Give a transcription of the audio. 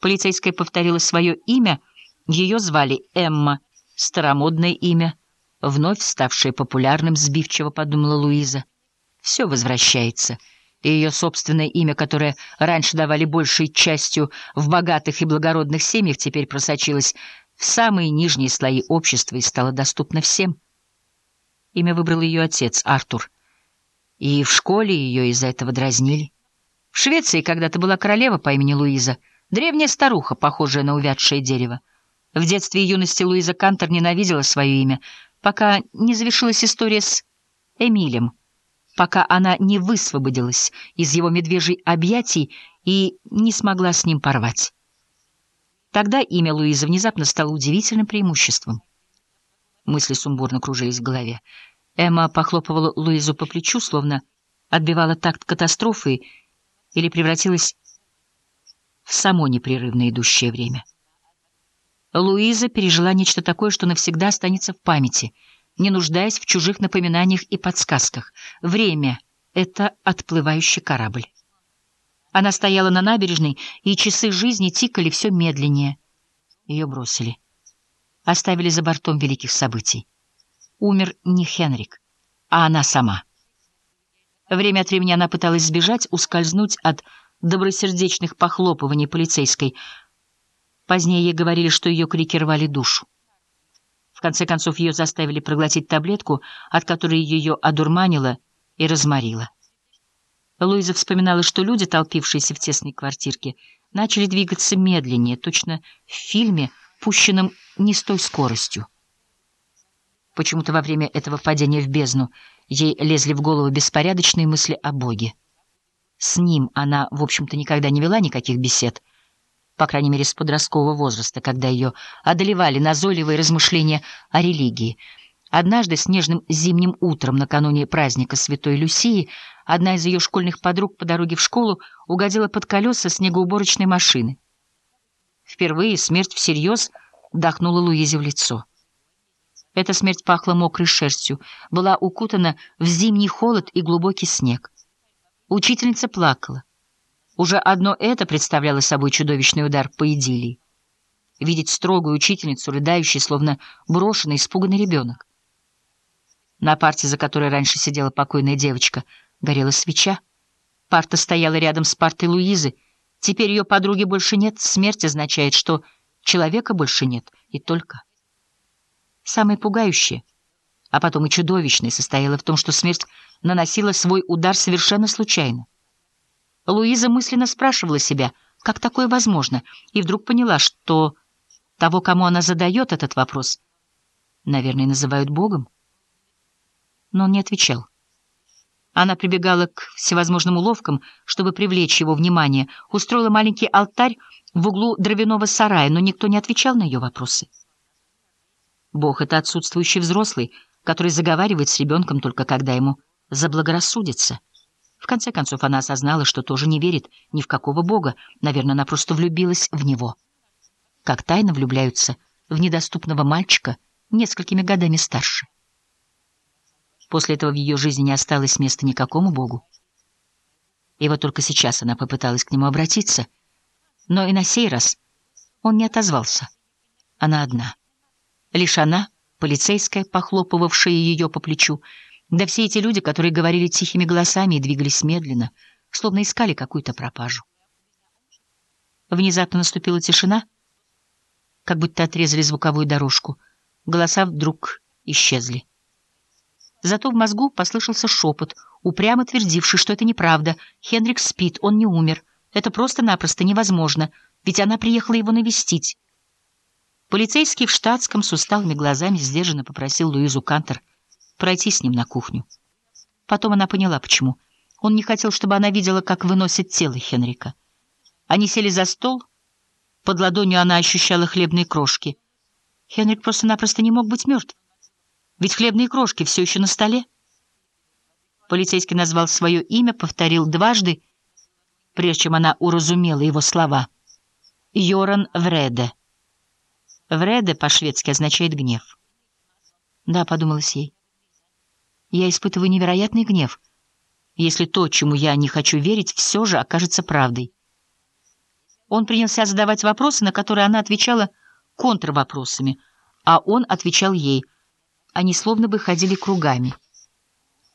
Полицейская повторила свое имя. Ее звали Эмма, старомодное имя, вновь ставшее популярным, сбивчиво подумала Луиза. Все возвращается. И ее собственное имя, которое раньше давали большей частью в богатых и благородных семьях, теперь просочилось в самые нижние слои общества и стало доступно всем. Имя выбрал ее отец, Артур. И в школе ее из-за этого дразнили. В Швеции когда-то была королева по имени Луиза, древняя старуха, похожая на увядшее дерево. В детстве и юности Луиза Кантер ненавидела свое имя, пока не завершилась история с Эмилем, пока она не высвободилась из его медвежьей объятий и не смогла с ним порвать. Тогда имя Луизы внезапно стало удивительным преимуществом. Мысли сумбурно кружились в голове. Эмма похлопывала Луизу по плечу, словно отбивала такт катастрофы или превратилась само непрерывно идущее время. Луиза пережила нечто такое, что навсегда останется в памяти, не нуждаясь в чужих напоминаниях и подсказках. Время — это отплывающий корабль. Она стояла на набережной, и часы жизни тикали все медленнее. Ее бросили. Оставили за бортом великих событий. Умер не Хенрик, а она сама. Время от времени она пыталась сбежать, ускользнуть от добросердечных похлопываний полицейской. Позднее ей говорили, что ее крики рвали душу. В конце концов, ее заставили проглотить таблетку, от которой ее одурманило и разморило. Луиза вспоминала, что люди, толпившиеся в тесной квартирке, начали двигаться медленнее, точно в фильме, пущенном не с той скоростью. Почему-то во время этого падения в бездну ей лезли в голову беспорядочные мысли о Боге. С ним она, в общем-то, никогда не вела никаких бесед, по крайней мере, с подросткового возраста, когда ее одолевали назойливые размышления о религии. Однажды, снежным зимним утром, накануне праздника Святой Люсии, одна из ее школьных подруг по дороге в школу угодила под колеса снегоуборочной машины. Впервые смерть всерьез вдохнула Луизе в лицо. Эта смерть пахла мокрой шерстью, была укутана в зимний холод и глубокий снег. Учительница плакала. Уже одно это представляло собой чудовищный удар по идиллии. Видеть строгую учительницу, рыдающей, словно брошенный, испуганный ребенок. На парте, за которой раньше сидела покойная девочка, горела свеча. Парта стояла рядом с партой Луизы. Теперь ее подруги больше нет. Смерть означает, что человека больше нет, и только. Самое пугающее, а потом и чудовищное, состояло в том, что смерть наносила свой удар совершенно случайно. Луиза мысленно спрашивала себя, как такое возможно, и вдруг поняла, что того, кому она задает этот вопрос, наверное, называют Богом. Но он не отвечал. Она прибегала к всевозможным уловкам, чтобы привлечь его внимание, устроила маленький алтарь в углу дровяного сарая, но никто не отвечал на ее вопросы. Бог — это отсутствующий взрослый, который заговаривает с ребенком только когда ему заблагорассудится. В конце концов, она осознала, что тоже не верит ни в какого бога. Наверное, она просто влюбилась в него. Как тайно влюбляются в недоступного мальчика несколькими годами старше. После этого в ее жизни не осталось места никакому богу. И вот только сейчас она попыталась к нему обратиться, но и на сей раз он не отозвался. Она одна. Лишь она, полицейская, похлопывавшая ее по плечу, да все эти люди, которые говорили тихими голосами и двигались медленно, словно искали какую-то пропажу. Внезапно наступила тишина, как будто отрезали звуковую дорожку. Голоса вдруг исчезли. Зато в мозгу послышался шепот, упрямо твердивший, что это неправда. Хенрик спит, он не умер. Это просто-напросто невозможно, ведь она приехала его навестить. Полицейский в штатском с усталыми глазами сдержанно попросил Луизу Кантер пройти с ним на кухню. Потом она поняла, почему. Он не хотел, чтобы она видела, как выносит тело Хенрика. Они сели за стол. Под ладонью она ощущала хлебные крошки. Хенрик просто-напросто не мог быть мертв. Ведь хлебные крошки все еще на столе. Полицейский назвал свое имя, повторил дважды, прежде чем она уразумела его слова. «Йоран Вреде». «Вреде» по-шведски означает «гнев». «Да», — подумалось ей. «Я испытываю невероятный гнев, если то, чему я не хочу верить, все же окажется правдой». Он принялся задавать вопросы, на которые она отвечала контрвопросами, а он отвечал ей. Они словно бы ходили кругами.